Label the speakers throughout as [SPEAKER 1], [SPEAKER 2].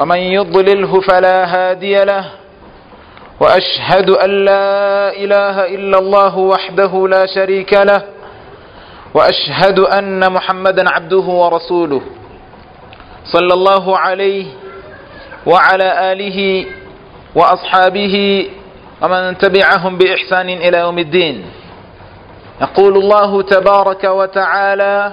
[SPEAKER 1] ومن يضلله فلا هادي له وأشهد أن لا إله إلا الله وحده لا شريك له وأشهد أن محمدا عبده ورسوله صلى الله عليه وعلى آله وأصحابه ومن تبعهم بإحسان إلى يوم الدين. يقول الله تبارك وتعالى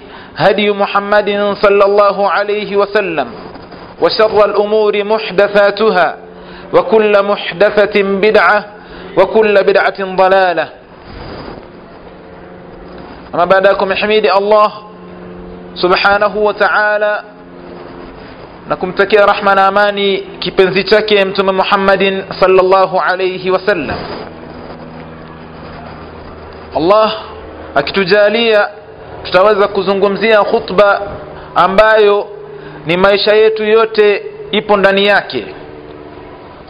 [SPEAKER 1] هدي محمد صلى الله عليه وسلم وشر الأمور محدثاتها وكل محدثة بدعة وكل بدعة ضلالة. أما بعدكم حميد الله سبحانه وتعالى. na kumtakia rahma na amani kipenzi chake mtume muhammadin salllahu alaihi wasallam allah akitujalia tutaweza kuzungumzia khutba ambayo ni maisha yetu yote ipo ndani yake.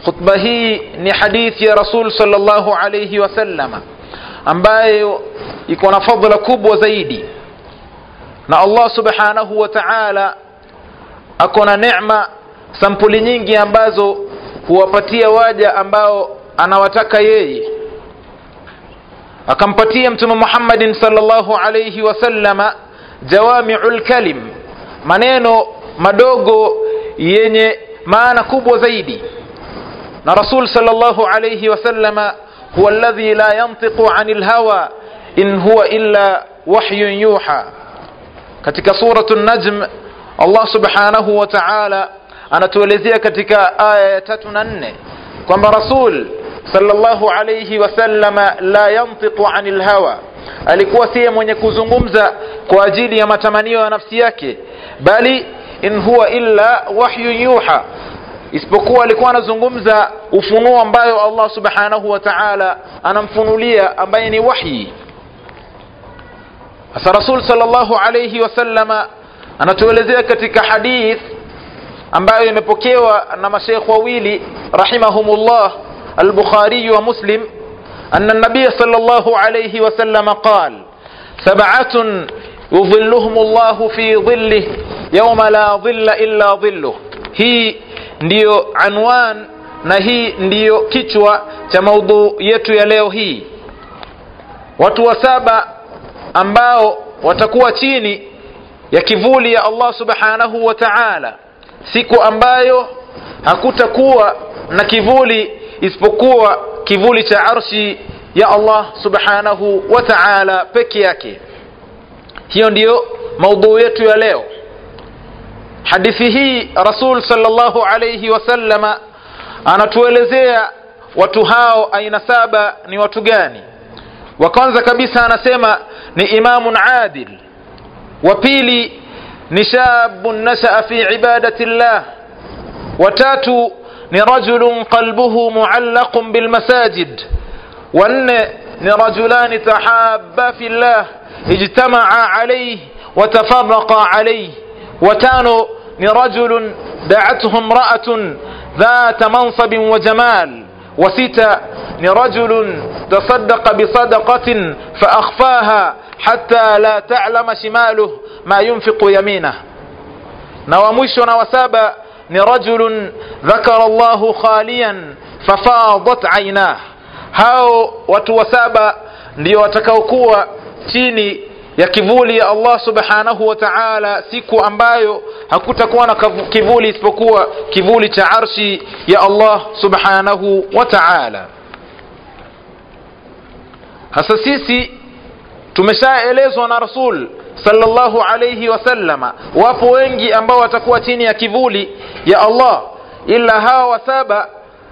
[SPEAKER 1] Khutba hii ni hadithi ya rasul sallallahu alaihi wasallama ambayo iko na fadhila kubwa zaidi. Na allah subhanahu wa taala ako na necma sampuli nyingi ambazo huwapatia waja ambao anawataka yeye akampatia mtume muhammadin salllahu alaihi wasallama jawamiu lkalim maneno madogo yenye maana kubwa zaidi. Na rasul salllahu alaihi wasallama huwa alladhi la yantiqu an lhawa in huwa illa wahyun yuha. Katika suratu najm allah subhanahu wa taala anatuelezea katika aya ya tatu na nne kwamba rasul sallallahu عليه وسلم la yantiqu anil hawa. Alikuwa siye mwenye kuzungumza kwa ajili ya matamanio ya nafsi yake bali in huwa illa wahyu yuha isipokuwa alikuwa anazungumza ufunuo ambayo allah subhanahu wa taala anamfunulia ambaye ni wahyi. Asa rasul sallallahu alayhi wasallama anatuelezea katika hadith ambayo imepokewa na mashekh wawili rahimahumullah البخاري ومسلم أن النبي صلى الله عليه وسلم قال سبعة يظلهم الله في ظله يوم لا ظل إلا ظله هي ndiyo anwan na hii ndiyo kichwa cha maudhu yetu ya leo hii watu wa saba ambao watakuwa chini ya kivuli ya allah subhanahu wa taala siku ambayo hakutakuwa na kivuli isipokuwa kivuli cha arshi ya allah subhanahu wa taala peke yake. Hiyo ndiyo maudhuu yetu ya leo. Hadithi hii rasul sallallahu alaihi wasallama anatuelezea watu hao aina saba ni watu gani. Wa kwanza kabisa anasema ni imamun adil. Wa pili ni shabun nashaa fi ibadati llah. Watatu ni rajulun qalbuhu muallaqun bilmasajid wanne ni rajulani tahaba fi llah ijtamaa alayh watafaraqa alayh watano ni rajulun da'athu imra'atun dhata mansabin wa jamal. Wa sita ni rajulun tasaddaqa bisadaqatin faakhfaha hatta la ta'lama shimaluh ma yunfiqu yaminah na wa mwisho na wa saba ni rajulun dhakara Allahu khalian fafadat aynah hao watu wa saba ndio watakaokuwa chini ya kivuli ya Allah subhanahu wa ta'ala siku ambayo hakutakuwa na kivuli isipokuwa kivuli cha arshi ya Allah subhanahu wa ta'ala. Hasa sisi tumeshaelezwa na rasul sallallahu alayhi wasallama wapo wengi ambao watakuwa chini ya kivuli ya Allah ila hawa wasaba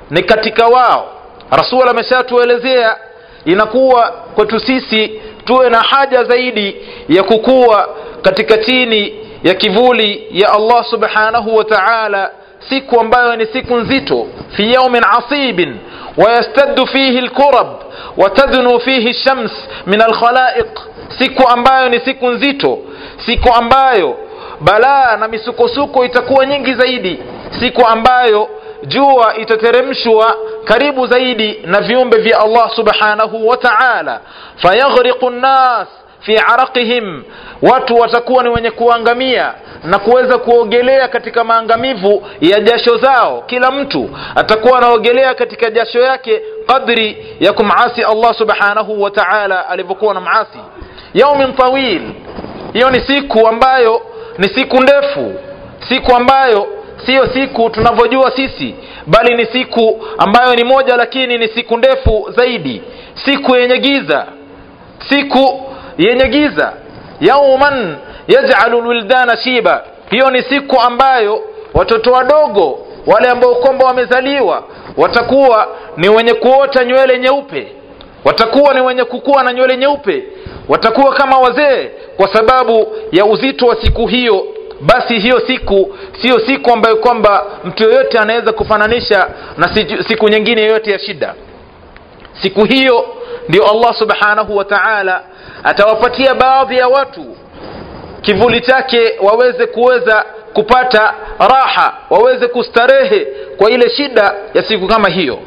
[SPEAKER 1] ni katika wao rasul ameshatuelezea inakuwa kwetu sisi tuwe na haja zaidi ya kukua katika chini ya kivuli ya Allah subhanahu wa ta'ala siku ambayo ni siku nzito fi yawmin asibin ويستد فيه الكرب وتدنو فيه الشمس من الخلائق siku ambayo ni siku nzito. Siku ambayo balaa na misukosuko itakuwa nyingi zaidi. Siku ambayo jua itateremshwa karibu zaidi na viumbe vya Allah subhanahu wa ta'ala. Fayaghriqu nnas fi araqihim. Watu watakuwa ni wenye kuangamia na kuweza kuogelea katika maangamivu ya jasho zao. Kila mtu atakuwa anaogelea katika jasho yake kadri ya kumasi Allah subhanahu wa ta'ala alivyokuwa na maasi yaumin tawil. Hiyo ni siku ambayo ni siku ndefu. Siku ambayo siyo siku tunavyojua sisi bali ni siku ambayo ni moja lakini ni siku ndefu zaidi. Siku yenye giza. Siku yenye giza. Yauman yaj'alu lwildana shiba. Hiyo ni siku ambayo watoto wadogo wale ambao kwamba wamezaliwa watakuwa ni wenye kuota nywele nyeupe. Watakuwa ni wenye kukua na nywele nyeupe watakuwa kama wazee kwa sababu ya uzito wa siku hiyo. Basi hiyo siku siyo siku ambayo kwamba mtu yoyote anaweza kufananisha na siku nyingine yoyote ya shida. Siku hiyo ndio Allah subhanahu wa ta'ala atawapatia baadhi ya watu kivuli chake waweze kuweza kupata raha waweze kustarehe kwa ile shida ya siku kama hiyo.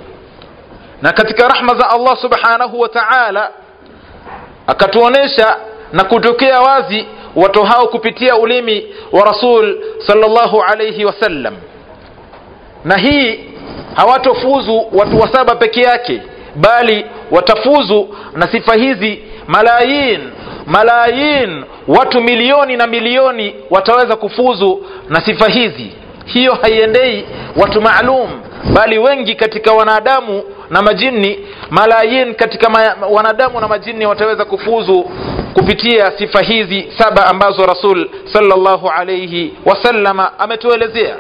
[SPEAKER 1] Na katika rahma za Allah subhanahu wa ta'ala akatuonesha na kutokea wazi watu hao kupitia ulimi wa rasul sallallahu alayhi wasallam. Na hii hawatofuzu watu wa saba peke yake bali watafuzu na sifa hizi malayin malayin watu milioni na milioni wataweza kufuzu na sifa hizi. Hiyo haiendei watu maalum bali wengi katika wanadamu na majini malayin katika ma, wanadamu na majini wataweza kufuzu kupitia sifa hizi saba ambazo rasul sallallahu alayhi wasallama ametuelezea.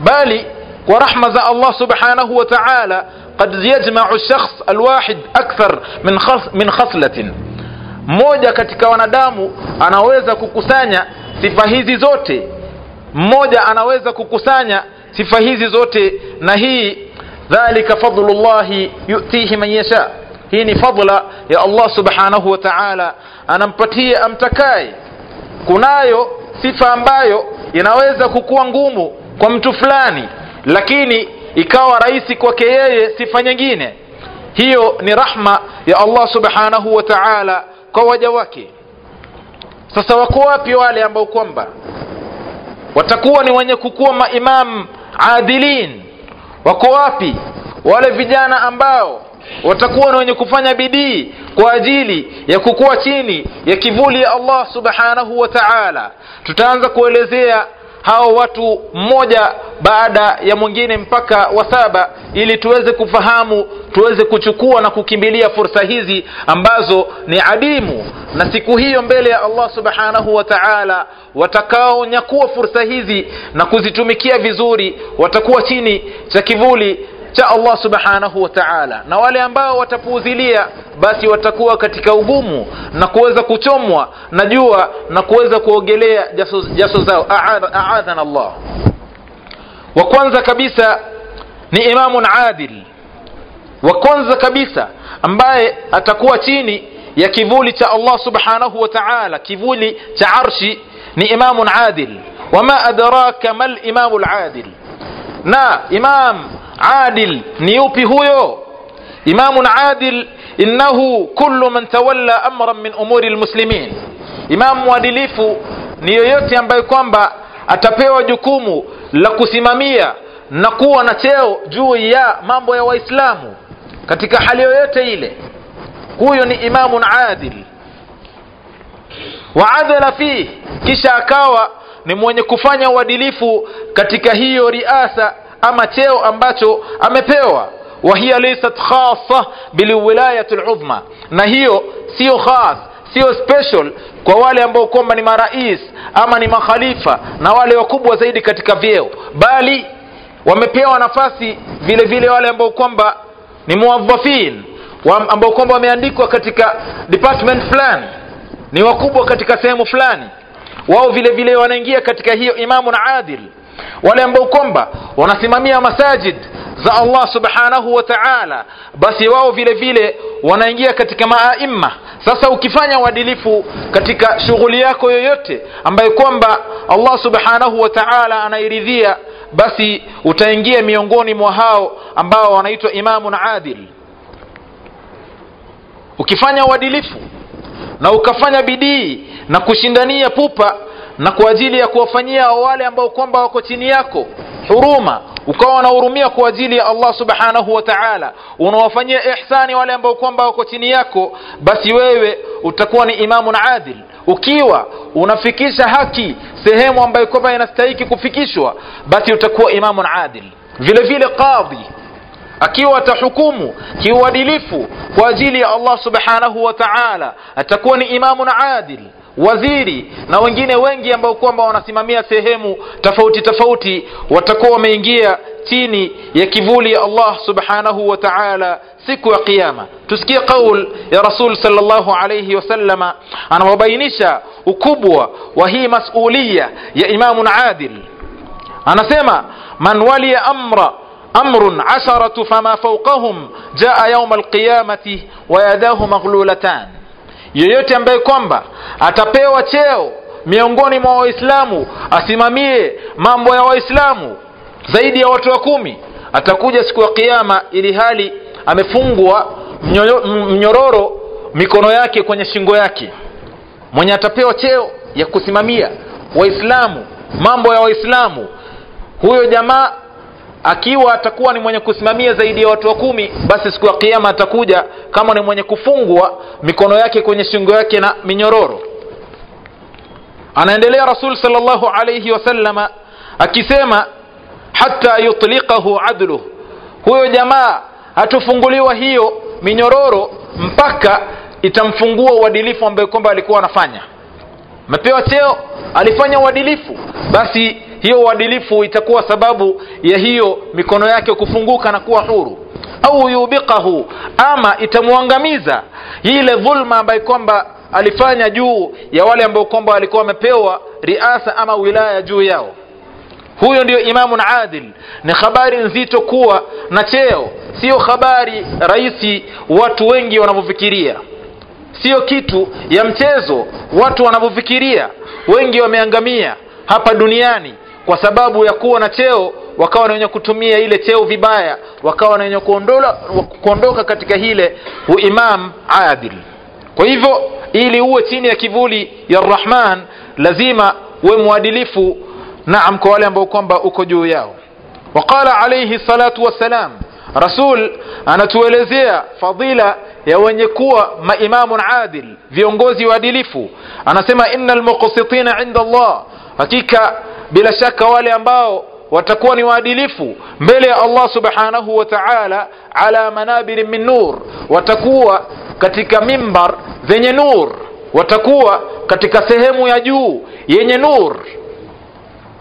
[SPEAKER 1] Bali kwa rahma za Allah subhanahu wa ta'ala qad yajma'u shakhs alwahid akthar min khas, min khaslatin. Mmoja katika wanadamu anaweza kukusanya sifa hizi zote. Mmoja anaweza kukusanya sifa hizi zote na hii dhalika fadlullahi yutihi man yasha. Hii ni fadla ya Allah subhanahu wa ta'ala. Anampatia amtakaye. Kunayo sifa ambayo inaweza kukuwa ngumu kwa mtu fulani lakini ikawa rahisi kwake yeye sifa nyingine. Hiyo ni rahma ya Allah subhanahu wa ta'ala kwa waja wake. Sasa wako wapi wale ambao kwamba watakuwa ni wenye kukuwa maimam adilin wako wapi? Wale vijana ambao watakuwa na wenye kufanya bidii kwa ajili ya kukuwa chini ya kivuli ya Allah subhanahu wa ta'ala. Tutaanza kuelezea hao watu mmoja baada ya mwingine mpaka wa saba ili tuweze kufahamu tuweze kuchukua na kukimbilia fursa hizi ambazo ni adimu. Na siku hiyo mbele ya Allah subhanahu wa ta'ala watakaonyakua fursa hizi na kuzitumikia vizuri watakuwa chini cha kivuli cha Allah subhanahu wa ta'ala. Na wale ambao watapuuzilia basi watakuwa katika ugumu na kuweza kuchomwa na jua na kuweza kuogelea jaso, zao. Aadhana Allah. Wa kwanza kabisa ni imamun adil. Wa kwanza kabisa ambaye atakuwa chini ya kivuli cha Allah subhanahu wa ta'ala kivuli cha arshi ni imamun adil. Wama adraka mal imamul adil. Na imam adil. Ni yupi huyo? Imamun adil innahu kullu man tawalla amran min umuri lmuslimin imamu mwadilifu ni yoyote ambaye kwamba atapewa jukumu la kusimamia na kuwa na cheo juu ya mambo ya waislamu katika hali yoyote ile. Huyo ni imamun adil. Wa adala fih kisha akawa ni mwenye kufanya uadilifu katika hiyo riasa ama cheo ambacho amepewa. Wa hiya laysat khasa biliwilayati ludhma na hiyo sio khas sio special kwa wale ambao kwamba ni marais ama ni makhalifa na wale wakubwa zaidi katika vyeo. Bali wamepewa nafasi vile vile wale ambao kwamba ni muwadhafin ambao kwamba wameandikwa katika department fulani ni wakubwa katika sehemu fulani. Wao vile vile wanaingia katika hiyo imamu na adil wale ambao kwamba wanasimamia masajid za allah subhanahu wa taala basi wao vile vile wanaingia katika maaima. Sasa ukifanya uadilifu katika shughuli yako yoyote ambayo kwamba allah subhanahu wa taala anairidhia basi utaingia miongoni mwa hao ambao wanaitwa imamun adil. Ukifanya uadilifu na ukafanya bidii na kushindania pupa na kwa ajili ya kuwafanyia wale ambao kwamba wako chini yako huruma ukawa unahurumia kwa ajili ya allah subhanahu wa taala unawafanyia ihsani wale ambao kwamba wako chini yako basi wewe utakuwa ni imamun adil. Ukiwa unafikisha haki sehemu ambayo kwamba inastahiki kufikishwa basi utakuwa imamun adil. Vile vile qadhi akiwa atahukumu kiuadilifu kwa ajili ya allah subhanahu wa taala atakuwa ni imamun adil waziri na wengine wengi ambao kwamba wanasimamia sehemu tofauti tofauti watakuwa wameingia chini ya kivuli ya allah subhanahu wa taala siku ya qiama tusikie qaul ya rasul salllahu alaihi wasallama anapobainisha ukubwa wa hii masuliya ya imamun adil anasema man waliya amra amrun asharatu fama fawqahum jaa yauma alqiyamati wayadahu maghlulatan yeyote ambaye kwamba atapewa cheo miongoni mwa waislamu asimamie mambo ya waislamu zaidi ya watu wa kumi atakuja siku ya kiama ili hali amefungwa mnyororo mikono yake kwenye shingo yake. Mwenye atapewa cheo ya kusimamia waislamu mambo ya waislamu huyo jamaa akiwa atakuwa ni mwenye kusimamia zaidi ya watu wa kumi basi siku ya kiama atakuja kama ni mwenye kufungwa mikono yake kwenye shingo yake na minyororo. Anaendelea rasul salllahu alaihi wasallama akisema hata yutlikahu adluh huyo jamaa hatufunguliwa hiyo minyororo mpaka itamfungua uadilifu ambayo kwamba alikuwa anafanya. Amepewa cheo alifanya uadilifu. Basi hiyo uadilifu itakuwa sababu ya hiyo mikono yake kufunguka na kuwa huru. Au yubiqahu ama itamwangamiza ile dhulma ambayo kwamba alifanya juu ya wale ambao kwamba walikuwa wamepewa riasa ama wilaya juu yao. Huyo ndio imamun adil. Ni habari nzito kuwa na cheo. Sio habari rahisi watu wengi wanavyofikiria. Sio kitu ya mchezo watu wanavyofikiria. Wengi wameangamia hapa duniani kwa sababu ya kuwa na cheo wakawa na wenye kutumia ile cheo vibaya wakawa na wenye kuondoka katika hile uimam adil. Kwa hivyo ili uwe chini ya kivuli ya rahman lazima uwe mwadilifu naam kwa wale ambao kwamba uko juu yao. Waqala alaihi salatu wassalam rasul anatuelezea fadila ya wenye kuwa maimamun adil viongozi waadilifu. Anasema ina muqsitina inda allah. Hakika bila shaka wale ambao watakuwa ni waadilifu mbele ya allah subhanahu wa taala ala manabiri min nur watakuwa katika mimbar zenye nur watakuwa katika sehemu ya juu yenye nur.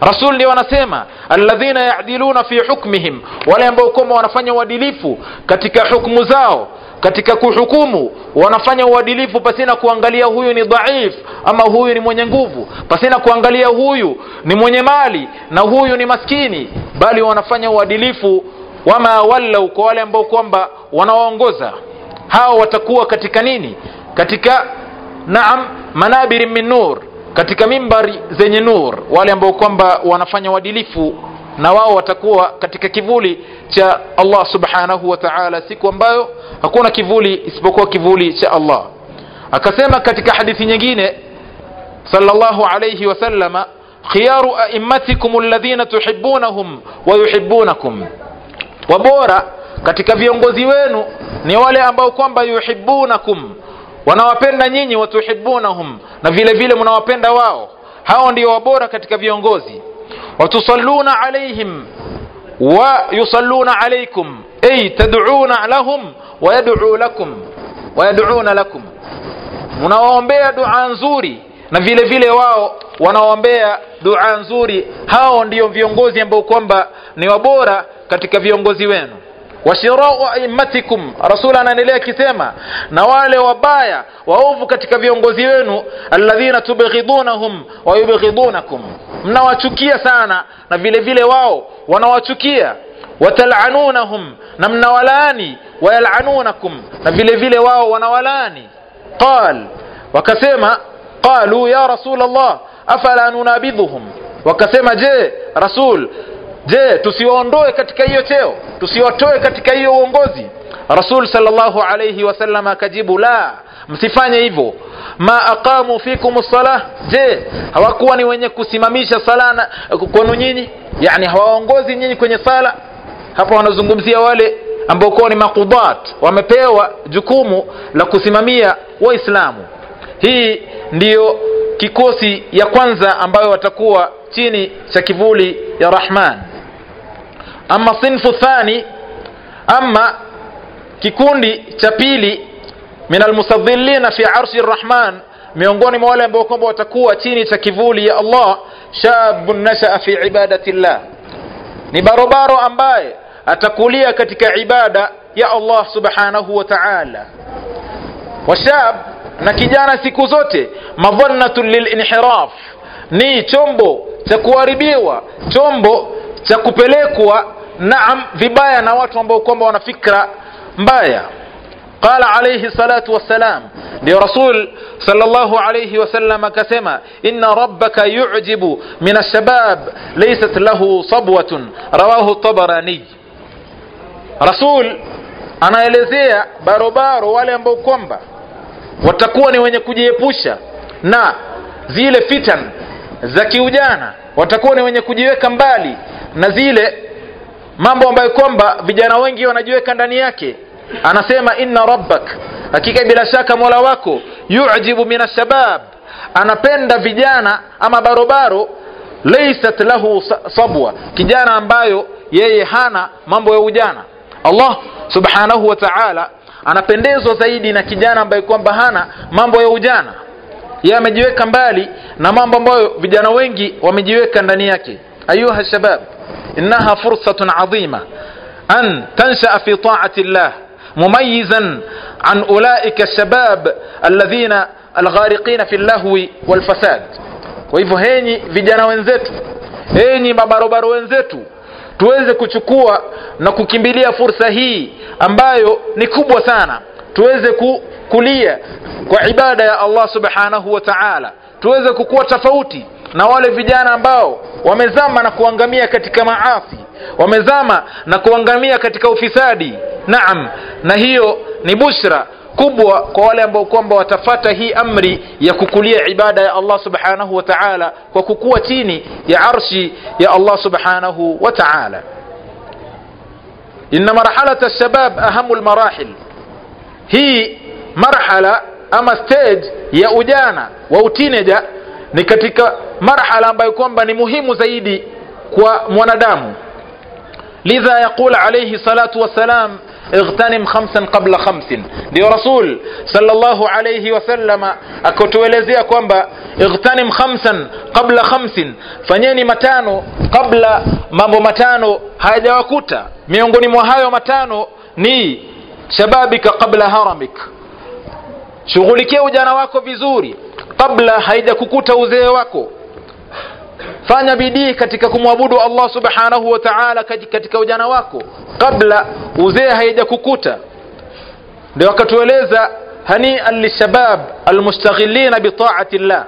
[SPEAKER 1] Rasul ndio wanasema alladhina yadiluna fi hukmihim wale ambao kwa wanafanya uadilifu katika hukumu zao katika kuhukumu wanafanya uadilifu pasina kuangalia huyu ni dhaif ama huyu ni mwenye nguvu. Pasina kuangalia huyu ni mwenye mali na huyu ni maskini. Bali wanafanya uadilifu wama wallau kwa wale ambao kwamba wanawaongoza. Hao watakuwa katika nini? Katika naam manabiri min nur. Katika mimbari zenye nur. Wale ambao kwamba wanafanya uadilifu na wao watakuwa katika kivuli cha allah subhanahu wa taala siku ambayo hakuna kivuli isipokuwa kivuli cha allah. Akasema katika hadithi nyingine sallallahu alayhi wasallama khiyaru aimmatikum alladhina tuhibbunahum wa yuhibbunakum. Wabora katika viongozi wenu ni wale ambao kwamba yuhibbunakum wanawapenda nyinyi watuhibbunahum na vile vile mnawapenda wao. Hao ndio wabora katika viongozi watusalluna alaihim ay tad'una lahum wa yad'u lakum wa yad'una lakum mnawaombea dua nzuri. Na vile vile wao wanaombea dua nzuri. Hao ndio viongozi ambao kwamba ni wabora katika viongozi wenu washirau aimmatikum rasul anaendelea akisema na wale wabaya waovu katika viongozi wenu alladhina tubghidunahum wa yubghidunakum mnawachukia sana na vile vile wao wanawachukia watal'anunahum na mnawalaani wayal'anunakum na vile vile wao wanawalaani qal wakasema qalu ya rasul allah afala nunabidhuhum wakasema je rasul je tusiwaondoe katika hiyo cheo? Tusiwatoe katika hiyo uongozi? Rasul sallallahu alayhi wasallam akajibu la msifanye hivyo. Ma aqamu fikum salah je hawakuwa ni wenye kusimamisha sala kwenu nyinyi? Yani hawaongozi nyinyi kwenye sala? Hapa wanazungumzia wale ambao kuwa ni maqudat wamepewa jukumu la kusimamia waislamu. Hii ndiyo kikosi ya kwanza ambayo watakuwa chini cha kivuli ya rahman ama sinfu thani ama kikundi cha pili min almusadhilina fi arshi rrahman miongoni mwa wale ambao kwamba watakuwa chini cha kivuli ya allah shabun nashaa fi ibadati llah ni barobaro ambaye atakulia katika ibada ya allah subhanahu wa taala. Washab na kijana siku zote madhannatu lilinhiraf ni chombo cha kuharibiwa chombo cha kupelekwa naam vibaya na watu ambao kwamba wana fikra mbaya. Qala alayhi salatu wassalam. Ndio rasul sallallahu alayhi wasallam akasema inna rabbaka yu'jibu min alshabab laysat lahu sabwatun. Rawahu tabarani. Rasul anaelezea barobaro wale ambao kwamba watakuwa ni wenye kujiepusha na zile fitan za kiujana watakuwa ni wenye kujiweka mbali na zile mambo ambayo kwamba vijana wengi wanajiweka ndani yake. Anasema inna rabbak. Hakika bila shaka mola wako yujibu min ashabab anapenda vijana ama barobaro laysat lahu sabwa. Kijana ambayo yeye hana mambo ya ujana. Allah subhanahu wa ta'ala anapendezwa zaidi na kijana ambaye kwamba hana mambo ya ujana. Yeye amejiweka mbali na mambo ambayo vijana wengi wamejiweka ndani yake. Ayuha shabab innaha fursatun adhima an tanshaa fi taati llah mumayizan an ulaika shabab alladhina alghariqina fi llahwi walfasad kwa hivyo henyi vijana wenzetu henyi mabarobaro wenzetu tuweze kuchukua na kukimbilia fursa hii ambayo ni kubwa sana tuweze ku, kulia kwa ibada ya allah subhanahu wa taala tuweze kukuwa tofauti na wale vijana ambao wamezama na kuangamia katika maasi wamezama na kuangamia katika ufisadi. Naam na hiyo ni bushra kubwa kwa wale ambao kwamba watafata hii amri ya kukulia ibada ya allah subhanahu wa taala kwa kukua chini ya arshi ya allah subhanahu wa taala. Inna marhalata shabab ahamu lmarahil hii marhala ama stage ya ujana wa utineja ni katika marhala ambayo kwamba ni muhimu zaidi kwa mwanadamu lidha yaqul alayhi salatu wassalam اغتنم خمسا قبل خمس ndio rasul sallallahu alayhi wasallama akotuelezea kwamba اغتنم khamsan qabla khamsin fanyeni matano kabla mambo matano hayajawakuta miongoni mwa hayo matano ni shababika qabla haramik shughulikia ujana wako vizuri kabla haijakukuta uzee wako fanya bidii katika kumwabudu allah subhanahu wa taala katika ujana wako kabla uzee haijakukuta. Ndio akatueleza alishabab lishabab almustaghilina bitaati llah.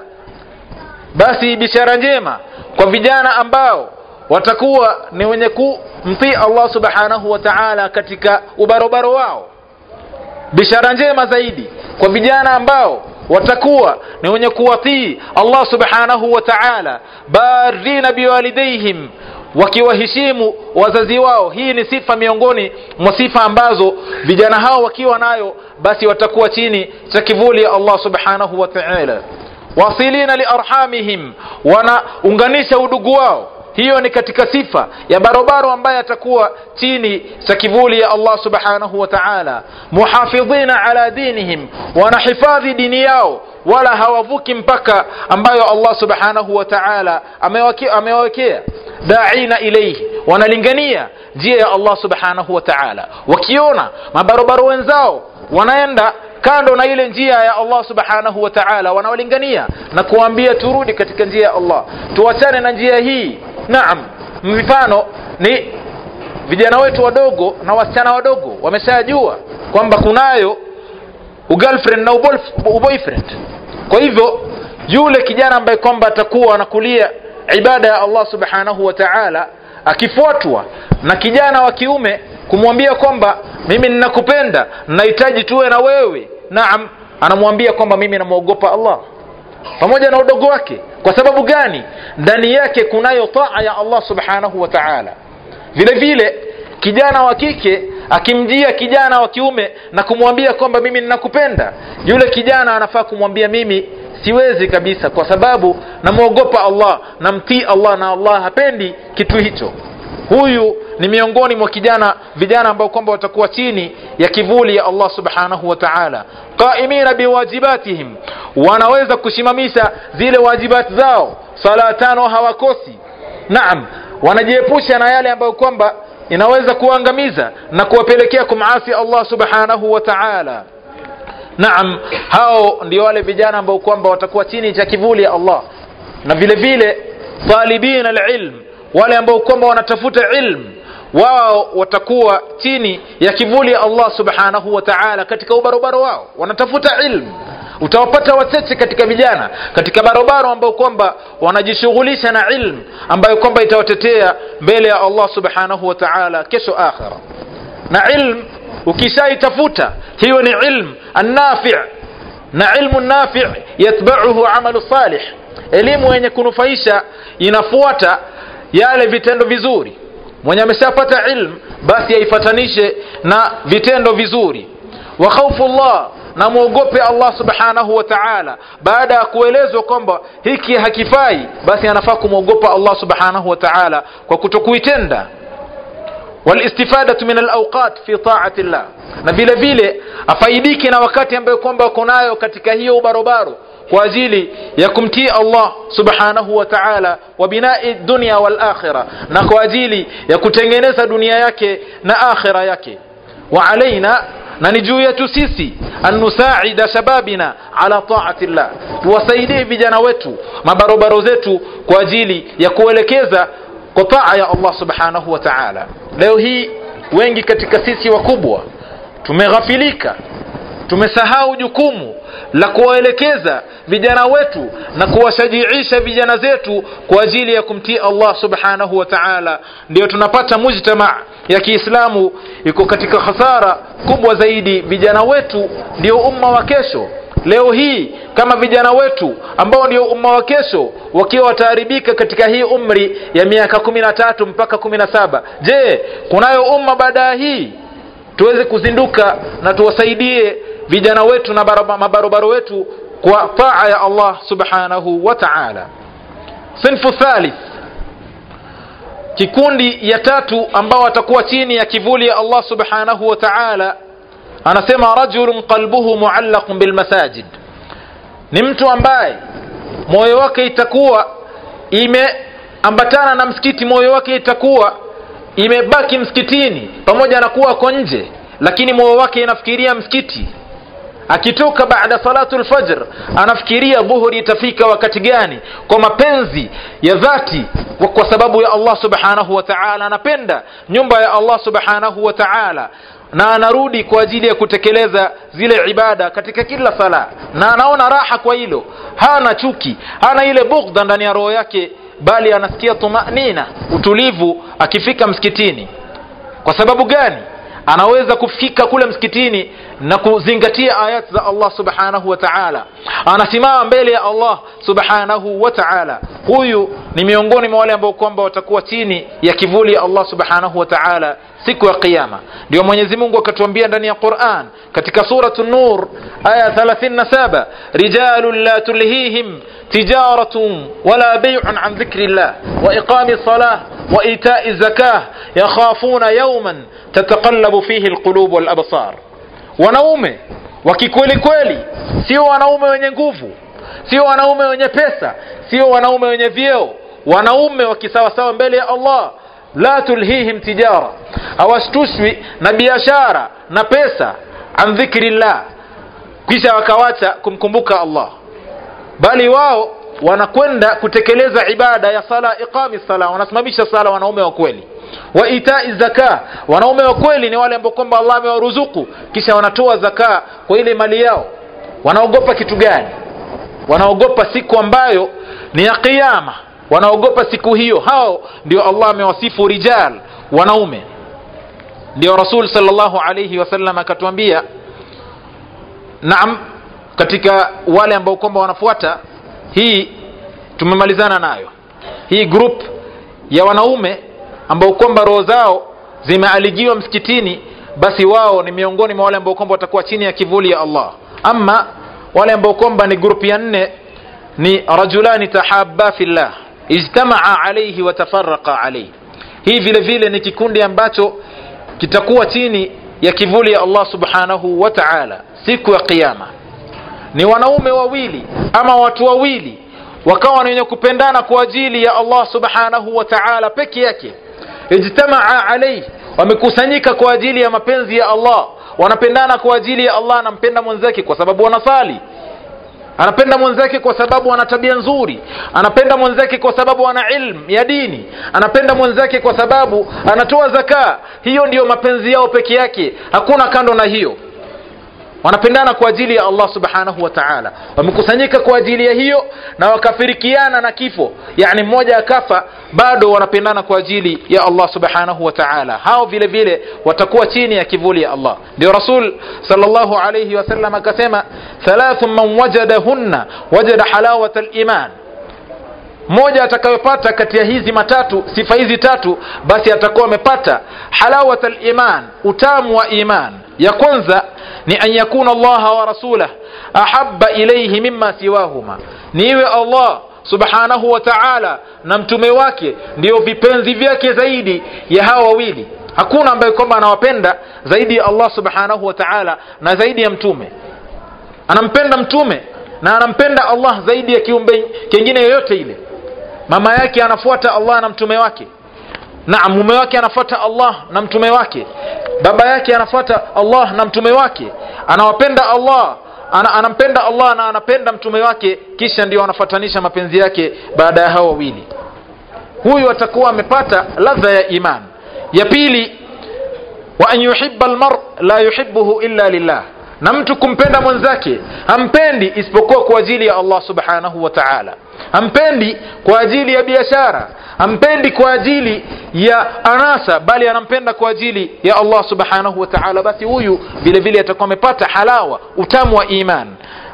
[SPEAKER 1] Basi bishara njema kwa vijana ambao watakuwa ni wenye kumtii allah subhanahu wa taala katika ubarobaro wao. Bishara njema zaidi kwa vijana ambao watakuwa ni wenye kuwatii allah subhanahu wa taala barina biwalidayhim wakiwaheshimu wazazi wao. Hii ni sifa miongoni mwa sifa ambazo vijana hao wakiwa nayo basi watakuwa chini cha kivuli ya allah subhanahu wa taala. Wasilina liarhamihim wanaunganisha udugu wao hiyo ni katika sifa ya barobaro ambaye atakuwa chini cha kivuli ya allah subhanahu wa taala. Muhafidhina ala dinihim wanahifadhi dini yao wala hawavuki mpaka ambayo allah subhanahu wa taala amewawekea daina ilaihi wanalingania njia ya allah subhanahu wa taala. Wakiona mabarobaro wenzao wanaenda kando na ile njia ya allah subhanahu wa taala wanawalingania na kuambia turudi katika njia ya allah. Tuachane na njia hii. Naam mfano ni vijana wetu wadogo na wasichana wadogo wameshajua kwamba kunayo girlfriend na boyfriend kwa hivyo yule kijana ambaye kwamba atakuwa anakulia ibada ya allah subhanahu wa taala akifuatwa na kijana wa kiume kumwambia kwamba mimi ninakupenda nahitaji tuwe na wewe. Naam anamwambia kwamba mimi namwogopa allah. Pamoja na udogo wake. Kwa sababu gani? Ndani yake kunayo taa ya allah subhanahu wa taala. Vile vile kijana wa kike akimjia kijana wa kiume na kumwambia kwamba mimi ninakupenda yule kijana anafaa kumwambia mimi siwezi kabisa kwa sababu namwogopa allah namtii allah na allah hapendi kitu hicho huyu ni miongoni mwa kijana vijana ambao kwamba watakuwa chini ya kivuli ya allah subhanahu wa taala. Qaimina biwajibatihim. Wanaweza kusimamisha zile wajibati zao. Sala tano hawakosi. Naam wanajiepusha na yale ambayo kwamba inaweza kuangamiza na kuwapelekea kumasi allah subhanahu wa taala. Naam hao ndio wale vijana ambao kwamba watakuwa chini cha kivuli ya allah. Na vile vile talibina alilm wale ambao kwamba wanatafuta ilmu wao watakuwa chini ya kivuli ya allah subhanahu wa taala katika ubarobaro wao. Wanatafuta ilmu. Utawapata wachache katika vijana katika barobaro ambao kwamba wanajishughulisha na ilmu ambayo kwamba itawatetea mbele ya allah subhanahu wa taala kesho akhira na ilmu ukishaitafuta hiyo ni ilmu annafi. Na ilmu nafi yatbauhu amalu salih. Elimu yenye kunufaisha inafuata yale vitendo vizuri. Mwenye ameshapata ilmu basi aifatanishe na vitendo vizuri. Wa khaufu llah na mwogope allah subhanahu wa taala. Baada ya kuelezwa kwamba hiki hakifai basi anafaa kumwogopa allah subhanahu wa taala kwa kutokuitenda. Walistifadatu min alauqat fi taati llah na vile vile afaidike na wakati ambayo kwamba uko nayo katika hiyo ubarobaro kwa ajili ya kumtii allah subhanahu wa taala wa binai dunia walakhira na kwa ajili ya kutengeneza dunia yake na akhira yake. Wa alaina na ni juu yetu sisi an nusaida shababina ala taati llah tuwasaidie vijana wetu mabarobaro zetu kwa ajili ya kuelekeza kwa taa ya allah subhanahu wa taala. Leo hii wengi katika sisi wakubwa tumeghafilika tumesahau jukumu la kuwaelekeza vijana wetu na kuwashajiisha vijana zetu kwa ajili ya kumtii allah subhanahu wa taala. Ndio tunapata mujtama ya kiislamu iko katika hasara kubwa zaidi. Vijana wetu ndio umma wa kesho. Leo hii kama vijana wetu ambao ndio umma wa kesho wakiwa wataharibika katika hii umri ya miaka kumi na tatu mpaka kumi na saba je kunayo umma baada ya hii? Tuweze kuzinduka na tuwasaidie vijana wetu na mabarobaro wetu kwa taa ya allah subhanahu wa taala. Sinfu thalith. Kikundi ya tatu ambao watakuwa chini ya kivuli ya allah subhanahu wa taala anasema rajulun qalbuhu muallaqun bilmasajid ni mtu ambaye moyo wake itakuwa imeambatana na msikiti moyo wake itakuwa imebaki msikitini pamoja na kuwa ako nje lakini moyo wake inafikiria msikiti akitoka baada salatu lfajr anafikiria dhuhuri itafika wakati gani? Kwa mapenzi ya dhati kwa sababu ya allah subhanahu wa taala anapenda nyumba ya allah subhanahu wa taala na anarudi kwa ajili ya kutekeleza zile ibada katika kila sala na anaona raha kwa hilo. Hana chuki hana ile bughdha ndani ya roho yake bali anasikia tumanina utulivu akifika msikitini. Kwa sababu gani anaweza kufika kule msikitini na kuzingatia ayat za allah subhanahu wa taala. Anasimama mbele ya allah subhanahu wa taala. Huyu ni miongoni mwa wale ambao kwamba watakuwa chini ya kivuli ya allah subhanahu wa taala siku ya qiama ndio mwenyezi mungu akatuambia ndani ya quran katika suratu nur aya 37 rijalun la tulhihim tijaratun wala beiun an dhikri llah wa iqami salah wa itai zakah yakhafuna yauman tataqallabu fihi alqulub walabsar wanaume wakikweli kweli sio wanaume wenye nguvu sio wanaume wenye pesa sio wanaume wenye vyeo wanaume wakisawasawa mbele ya allah la tulhihim tijara hawashtushwi na biashara na pesa an dhikri llah kisha wakawacha kumkumbuka allah bali wao wanakwenda kutekeleza ibada ya sala iqami sala wanasimamisha sala wanaume wa kweli. Wa itai zaka wanaume wa kweli ni wale ambao kwamba allah amewaruzuku kisha wanatoa zaka kwa ile mali yao. Wanaogopa kitu gani? Wanaogopa siku ambayo ni ya kiyama. Wanaogopa siku hiyo. Hao ndio allah amewasifu rijal wanaume. Ndio rasul sallallahu alayhi wasallam akatuambia naam katika wale ambao kwamba wanafuata hii tumemalizana nayo. Hii group ya wanaume ambao kwamba roho zao zimealijiwa msikitini basi wao ni miongoni mwa wale ambao kwamba watakuwa chini ya kivuli ya allah. Ama wale ambao kwamba ni grupu ya nne ni rajulani tahaba fillah ijtamaa alaihi watafaraqa alaihi hii vile vile ni kikundi ambacho kitakuwa chini ya kivuli ya allah subhanahu wa taala siku ya qiama ni wanaume wawili ama watu wawili wakawa ni wenye kupendana kwa ajili ya allah subhanahu wa taala peke yake. Ijtamaa alaihi wamekusanyika kwa ajili ya mapenzi ya allah. Wanapendana kwa ajili ya allah anampenda mwenzake kwa sababu wanasali. Anapenda mwenzake kwa sababu ana tabia nzuri. Anapenda mwenzake kwa sababu ana ilmu ya dini. Anapenda mwenzake kwa sababu anatoa zakaa. Hiyo ndiyo mapenzi yao peke yake. Hakuna kando na hiyo wanapendana kwa ajili ya allah subhanahu wa taala. Wamekusanyika kwa ajili ya hiyo na wakafirikiana na kifo. Yani mmoja akafa bado wanapendana kwa ajili ya allah subhanahu wa taala. Hao vile vile watakuwa chini ya kivuli ya allah. Ndio rasul sallallahu alayhi wasallam akasema thalathu man wajadahunna wajada halawata al-iman mmoja atakayopata kati ya hizi matatu sifa hizi tatu basi atakuwa amepata halawat liman utamu wa iman ya kwanza ni an yakuna Allah wa rasulah ahabba ilayhi mimma siwahuma. Niwe iwe allah subhanahu wa taala na mtume wake ndio vipenzi vyake zaidi ya hawa wawili. Hakuna ambaye kwamba anawapenda zaidi ya allah subhanahu wa taala na zaidi ya mtume. Anampenda mtume na anampenda allah zaidi ya kiumbe kingine yoyote ile. Mama yake anafuata allah na mtume wake naam mume wake anafuata allah na mtume wake. Baba yake anafuata allah na mtume wake. Anawapenda allah ana, anampenda allah na anapenda mtume wake kisha ndio anafuatanisha mapenzi yake baada ya hao wawili. Huyu atakuwa amepata ladha ya iman. Ya pili wa an yuhiba almar la yuhibuhu illa lillah. Na mtu kumpenda mwenzake hampendi isipokuwa kwa ajili ya allah subhanahu wa taala. Hampendi kwa ajili ya biashara hampendi kwa ajili ya anasa bali anampenda kwa ajili ya allah subhanahu wa taala. Basi huyu vile vile atakuwa amepata halawa utamu wa iman.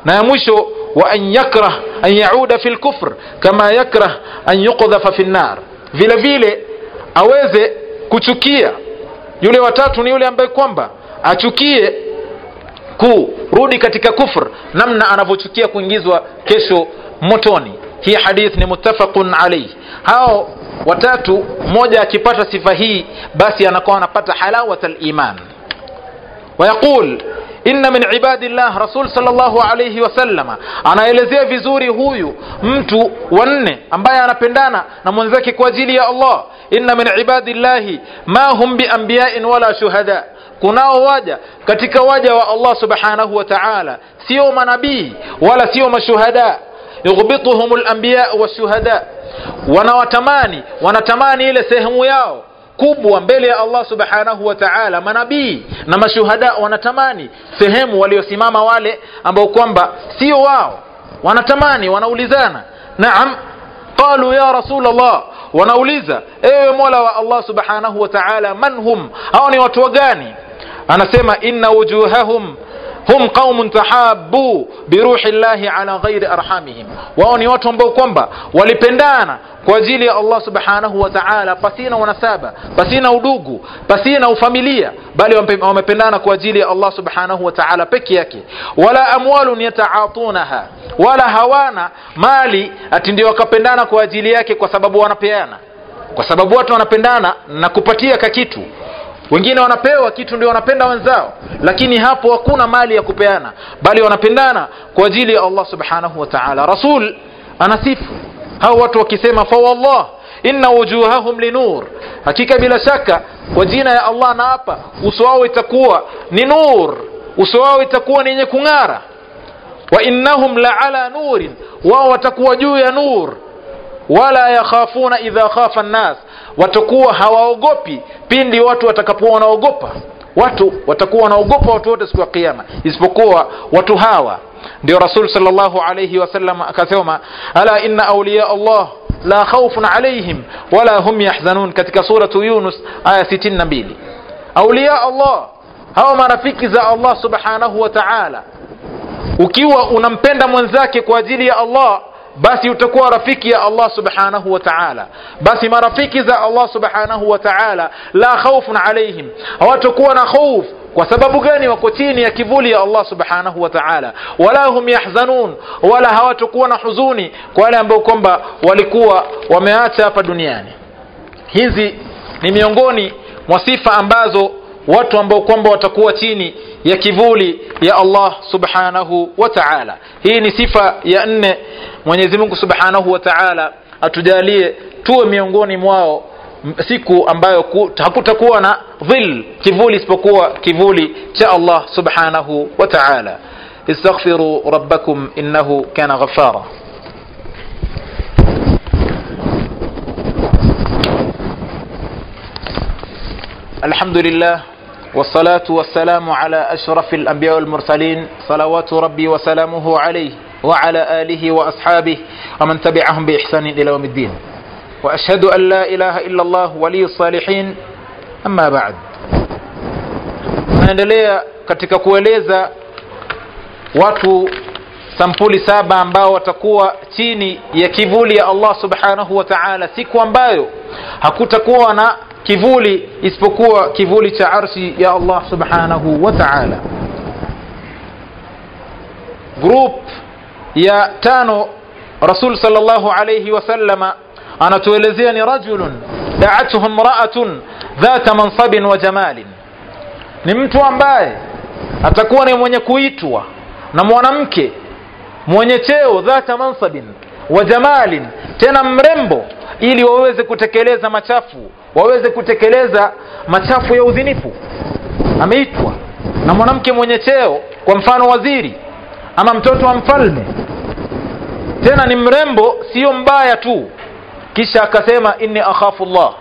[SPEAKER 1] Na ya mwisho wa an yakrah an yauda fi lkufr kama yakrah an yuqdhafa fi nar. Vile vile aweze kuchukia. Yule watatu ni yule ambaye kwamba achukie kurudi katika kufr namna anavyochukia kuingizwa kesho motoni hii hadith ni muttafaqun alayh. Hao watatu mmoja akipata sifa hii basi anakuwa anapata halawat liman wayaqul inna min ibadi llah rasul salllahu alaihi wasallama anaelezea vizuri huyu mtu wanne ambaye anapendana na mwenzake kwa ajili ya allah. Inna min ibadi llahi ma hum biambiyain wala shuhada. Kunao waja katika waja wa allah subhanahu wa taala. Sio manabii wala sio mashuhada yughbituhum lanbiya washuhada wanawatamani wanatamani ile sehemu yao kubwa mbele ya allah subhanahu wa taala. Manabii na mashuhada wanatamani sehemu waliosimama wale ambao kwamba sio wao. Wanatamani wanaulizana. Naam qalu ya rasul allah wanauliza ewe mola wa allah subhanahu wa ta'ala man hum? Hao ni watu gani? Anasema inna wujuhahum hum qaumun tahabu biruhi llahi ala ghairi arhamihim. Wao ni watu ambao kwamba walipendana kwa ajili ya allah subhanahu wa taala pasina wanasaba pasina udugu pasina ufamilia bali wamependana kwa ajili ya allah subhanahu wa taala peke yake. Wala amwalun yataatunaha wala hawana mali ati ndio wakapendana kwa ajili yake kwa sababu wanapeana. Kwa sababu watu wanapendana na kupatia kakitu wengine wanapewa kitu ndio wanapenda wenzao lakini hapo hakuna mali ya kupeana bali wanapendana kwa ajili ya allah subhanahu wa taala. Rasul anasifu. Hao watu wakisema fa wallah inna wujuhahum linur hakika bila shaka kwa jina ya allah na hapa uso wao itakuwa ni nur. Uso wao itakuwa ni yenye kung'ara. Wa innahum la ala nurin wao watakuwa juu ya nur. Wala yakhafuna idha khafa nnas watakuwa hawaogopi pindi watu watakapokuwa wanaogopa. Watu watakuwa wanaogopa watu wote siku ya kiyama isipokuwa watu hawa. Ndio rasul sallallahu alayhi wasallam akasema ala inna auliya allah la khawfun alayhim wala hum yahzanun katika suratu yunus aya 62 awliya allah hawa marafiki za allah subhanahu wa taala ukiwa unampenda mwenzake kwa ajili ya allah basi utakuwa rafiki ya allah subhanahu wa taala. Basi marafiki za allah subhanahu wa taala la khawfun alayhim. Hawatakuwa na khawf. Kwa sababu gani? Wako chini ya kivuli ya allah subhanahu wa taala. Wala hum yahzanun. Wala hawatakuwa na huzuni kwa wale ambao kwamba walikuwa wameacha hapa duniani. Hizi ni miongoni mwa sifa ambazo watu ambao kwamba watakuwa chini ya kivuli ya allah subhanahu wa taala hii ni sifa ya nne mwenyezi mungu subhanahu wa taala atujalie tuwe miongoni mwao siku ambayo ku, hakutakuwa na dhil kivuli isipokuwa kivuli cha allah subhanahu wa taala استغفروا ربكم انه كان غفارا الحمد لله والصلاة والسلام على أشرف الأنبياء والمرسلين صلوات ربي وسلامه عليه وعلى آله وأصحابه ومن تبعهم بإحسان إلى يوم الدين. وأشهد أن لا إله إلا الله ولي الصالحين. أما بعد. Naendelea katika kueleza watu sampuli saba ambao watakuwa chini ya kivuli ya allah subhanahu wa taala siku ambayo hakutakuwa na kivuli isipokuwa kivuli cha arshi ya allah subhanahu wa taala. Group ya tano rasul sallallahu alayhi wa wasallama anatuelezea ni rajulun daathu ra'atun dhata mansabin wa jamalin. Ni mtu ambaye atakuwa ni mwenye kuitwa na mwanamke mwenye cheo dhata mansabin wa jamalin tena mrembo ili waweze kutekeleza machafu waweze kutekeleza machafu ya udhinifu ameitwa na mwanamke mwenye cheo kwa mfano waziri ama mtoto wa mfalme. Tena ni mrembo sio mbaya tu. Kisha akasema inni akhafu llah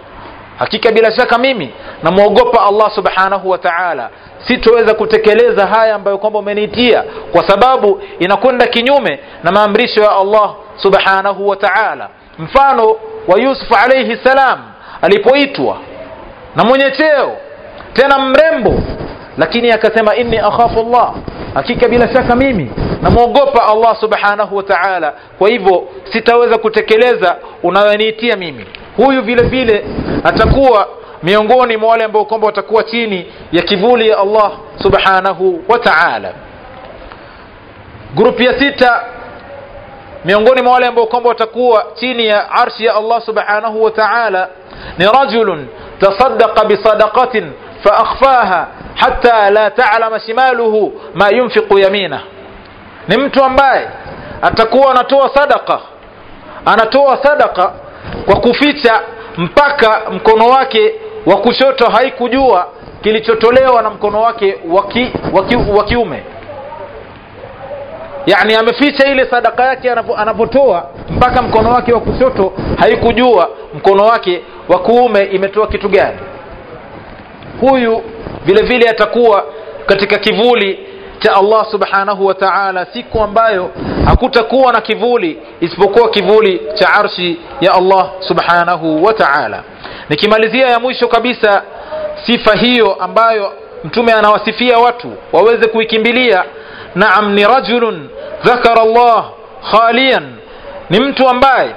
[SPEAKER 1] hakika bila shaka mimi namwogopa allah subhanahu wa taala. Sitoweza kutekeleza haya ambayo kwamba umeniitia kwa sababu inakwenda kinyume na maamrisho ya allah subhanahu wa taala. Mfano wa yusuf alaihi salam alipoitwa na mwenye cheo tena mrembo lakini akasema inni akhafu Allah hakika bila shaka mimi namwogopa allah subhanahu wa taala. Kwa hivyo sitaweza kutekeleza unayoniitia mimi. Huyu vile vile atakuwa miongoni mwa wale ambao kwamba watakuwa chini ya kivuli ya allah subhanahu wa taala. Grupu ya sita miongoni mwa wale ambao kwamba watakuwa chini ya arshi ya allah subhanahu wa taala ni rajulun tasaddaqa bisadaqatin faakhfaha hata la talama shimaluhu ma yunfiqu yaminah ni mtu ambaye atakuwa anatoa sadaka anatoa sadaka kwa kuficha mpaka mkono wake wa kushoto haikujua kilichotolewa na mkono wake wa kiume yani ameficha ile sadaka yake anavyotoa mpaka mkono wake wa kushoto haikujua mkono wake wa kuume imetoa kitu gani. Huyu vile vile atakuwa katika kivuli cha Allah subhanahu wa ta'ala siku ambayo hakutakuwa na kivuli isipokuwa kivuli cha arshi ya Allah subhanahu wa ta'ala. Nikimalizia ya mwisho kabisa sifa hiyo ambayo mtume anawasifia watu waweze kuikimbilia naam ni rajulun dhakara Allah khalian. Ni mtu ambaye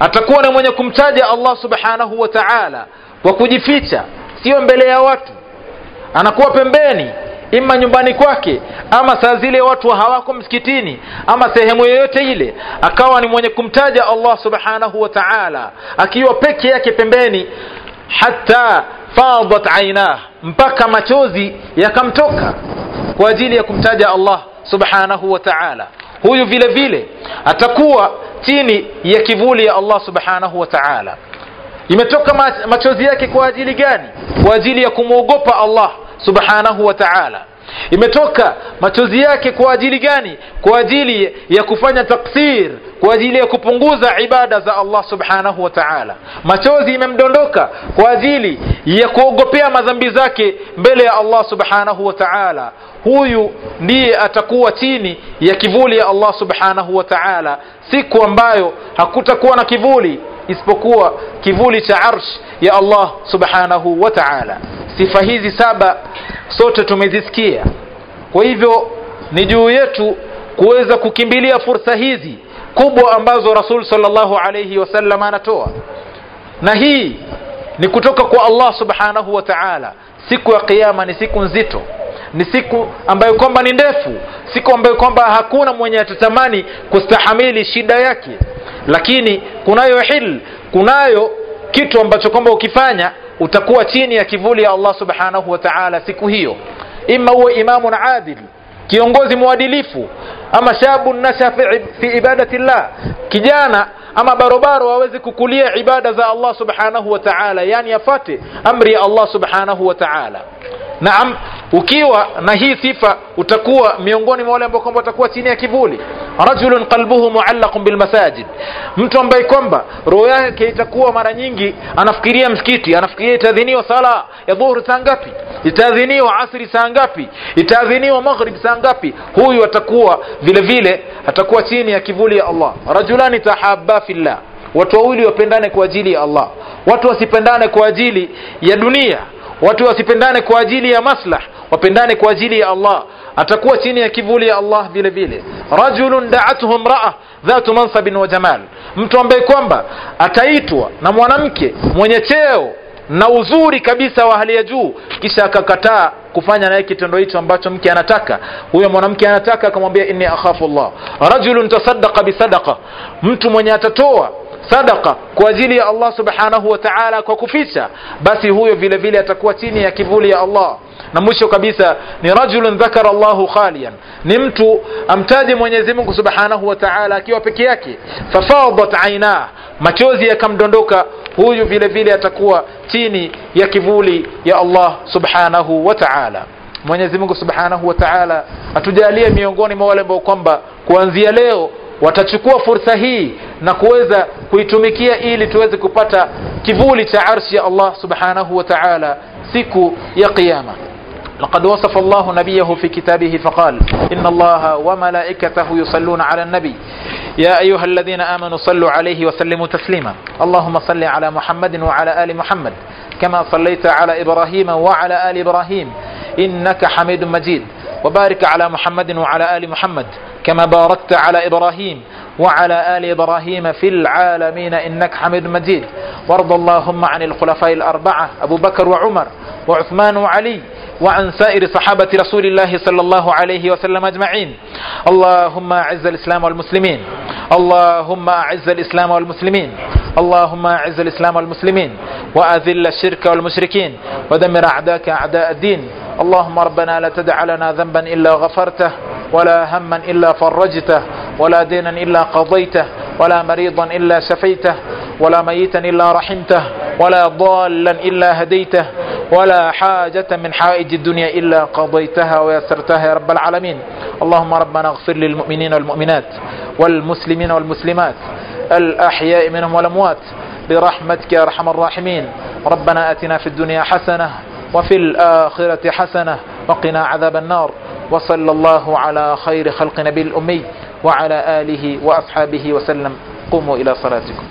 [SPEAKER 1] atakuwa ni mwenye kumtaja Allah subhanahu wa ta'ala kwa kujificha. Sio mbele ya watu. Anakuwa pembeni ima nyumbani kwake ama saa zile watu hawako msikitini ama sehemu yoyote ile akawa ni mwenye kumtaja Allah subhanahu wa ta'ala akiwa peke yake pembeni hata fadat ainah mpaka machozi yakamtoka kwa ajili ya kumtaja Allah subhanahu wa ta'ala. Huyu vile vile atakuwa chini ya kivuli ya Allah subhanahu wa ta'ala. Imetoka machozi yake kwa ajili gani? Kwa ajili ya kumwogopa Allah subhanahu wa ta'ala. Imetoka machozi yake kwa ajili gani? Kwa ajili ya kufanya taksir kwa ajili ya kupunguza ibada za Allah subhanahu wa ta'ala. Machozi imemdondoka kwa ajili ya kuogopea madhambi zake mbele ya Allah subhanahu wa ta'ala huyu ndiye atakuwa chini ya kivuli ya Allah subhanahu wa ta'ala siku ambayo hakutakuwa na kivuli isipokuwa kivuli cha arsh ya Allah subhanahu wa ta'ala. Sifa hizi saba sote tumezisikia. Kwa hivyo ni juu yetu kuweza kukimbilia fursa hizi kubwa ambazo rasul sallallahu alayhi wasallam anatoa. Na hii ni kutoka kwa Allah subhanahu wa ta'ala. Siku ya kiyama ni siku nzito ni siku ambayo kwamba ni ndefu siku ambayo kwamba hakuna mwenye atatamani kustahamili shida yake. Lakini kunayo hil kunayo kitu ambacho kwamba ukifanya utakuwa chini ya kivuli ya Allah subhanahu wa ta'ala siku hiyo. Imma uwe imamun adil kiongozi mwadilifu ama shabu nasha fi, fi ibadati llah kijana ama barobaro aweze kukulia ibada za Allah subhanahu wa ta'ala. Yani afate amri ya Allah subhanahu wa ta'ala. Naam ukiwa na hii sifa utakuwa miongoni mwa wale ambao kwamba watakuwa chini ya kivuli. Rajulun qalbuhu muallaqun bil masajid. Mtu ambaye kwamba roho yake itakuwa mara nyingi anafikiria msikiti anafikiria itadhiniwa sala ya dhuhuri saa ngapi? Itadhiniwa asri saa ngapi? Itadhiniwa maghrib saa ngapi? Huyu atakuwa vile vile atakuwa chini ya kivuli ya Allah. Rajulani tahabba fillah. Watu wawili wapendane kwa ajili ya Allah. Watu wasipendane kwa ajili ya dunia. Watu wasipendane kwa ajili ya maslah wapendane kwa ajili ya Allah. Atakuwa chini ya kivuli ya Allah vile vile. Rajulun da'athu imra'a dhatu mansabin wa jamal. Mtu ambaye kwamba ataitwa na mwanamke mwenye cheo na uzuri kabisa wa hali ya juu kisha akakataa kufanya naye kitendo hicho ambacho mke anataka. Huyo mwanamke anataka akamwambia inni akhafu Allah. Rajulun tasaddaqa bisadaqa mtu mwenye atatoa sadaka kwa ajili ya Allah subhanahu wa ta'ala kwa kuficha basi huyo vile vile atakuwa chini ya kivuli ya Allah. Na mwisho kabisa ni rajulun dhakara Allahu khalian ni mtu amtaje Mwenyezi Mungu subhanahu wa ta'ala akiwa peke yake. Fafadat aina machozi yakamdondoka huyu vile vile atakuwa chini ya kivuli ya Allah subhanahu wa ta'ala. Mwenyezi Mungu subhanahu wa ta'ala atujalie miongoni mwa wale ambao kwamba kuanzia leo watachukua fursa hii na kuweza kuitumikia ili tuweze kupata kivuli cha arshi ya Allah subhanahu wa ta'ala siku ya kiyama لقد وصف الله نبيه في كتابه فقال إن الله وملائكته يصلون على النبي يا أيها الذين آمنوا صلوا عليه وسلموا تسليما اللهم صل على محمد وعلى آل محمد كما صليت على إبراهيم وعلى آل إبراهيم إنك حميد مجيد وبارك على محمد وعلى آل محمد كما باركت على إبراهيم وعلى آل إبراهيم في العالمين إنك حميد مجيد. وارض اللهم عن الخلفاء الأربعة أبو بكر وعمر وعثمان وعلي وعن سائر صحابة رسول الله صلى الله عليه وسلم أجمعين. اللهم أعز الإسلام والمسلمين. اللهم أعز الإسلام والمسلمين. اللهم أعز الإسلام والمسلمين وأذل الشرك والمشركين ودمر أعداءك أعداء الدين. اللهم ربنا لا تدع لنا ذنبا إلا غفرته ولا هما إلا فرجته ولا دينا إلا قضيته ولا مريضا إلا شفيته ولا ميتا إلا رحمته ولا ضالا إلا هديته ولا حاجة من حائج الدنيا إلا قضيتها ويسرتها يا رب العالمين. اللهم ربنا اغفر للمؤمنين والمؤمنات والمسلمين والمسلمات. الأحياء منهم والأموات برحمتك يا أرحم الراحمين. ربنا أتنا في الدنيا حسنة وفي الآخرة حسنة وقنا عذاب النار. وصلى الله على خير خلق نبي الأمي وعلى آله وأصحابه وسلم. قوموا إلى صلاتكم.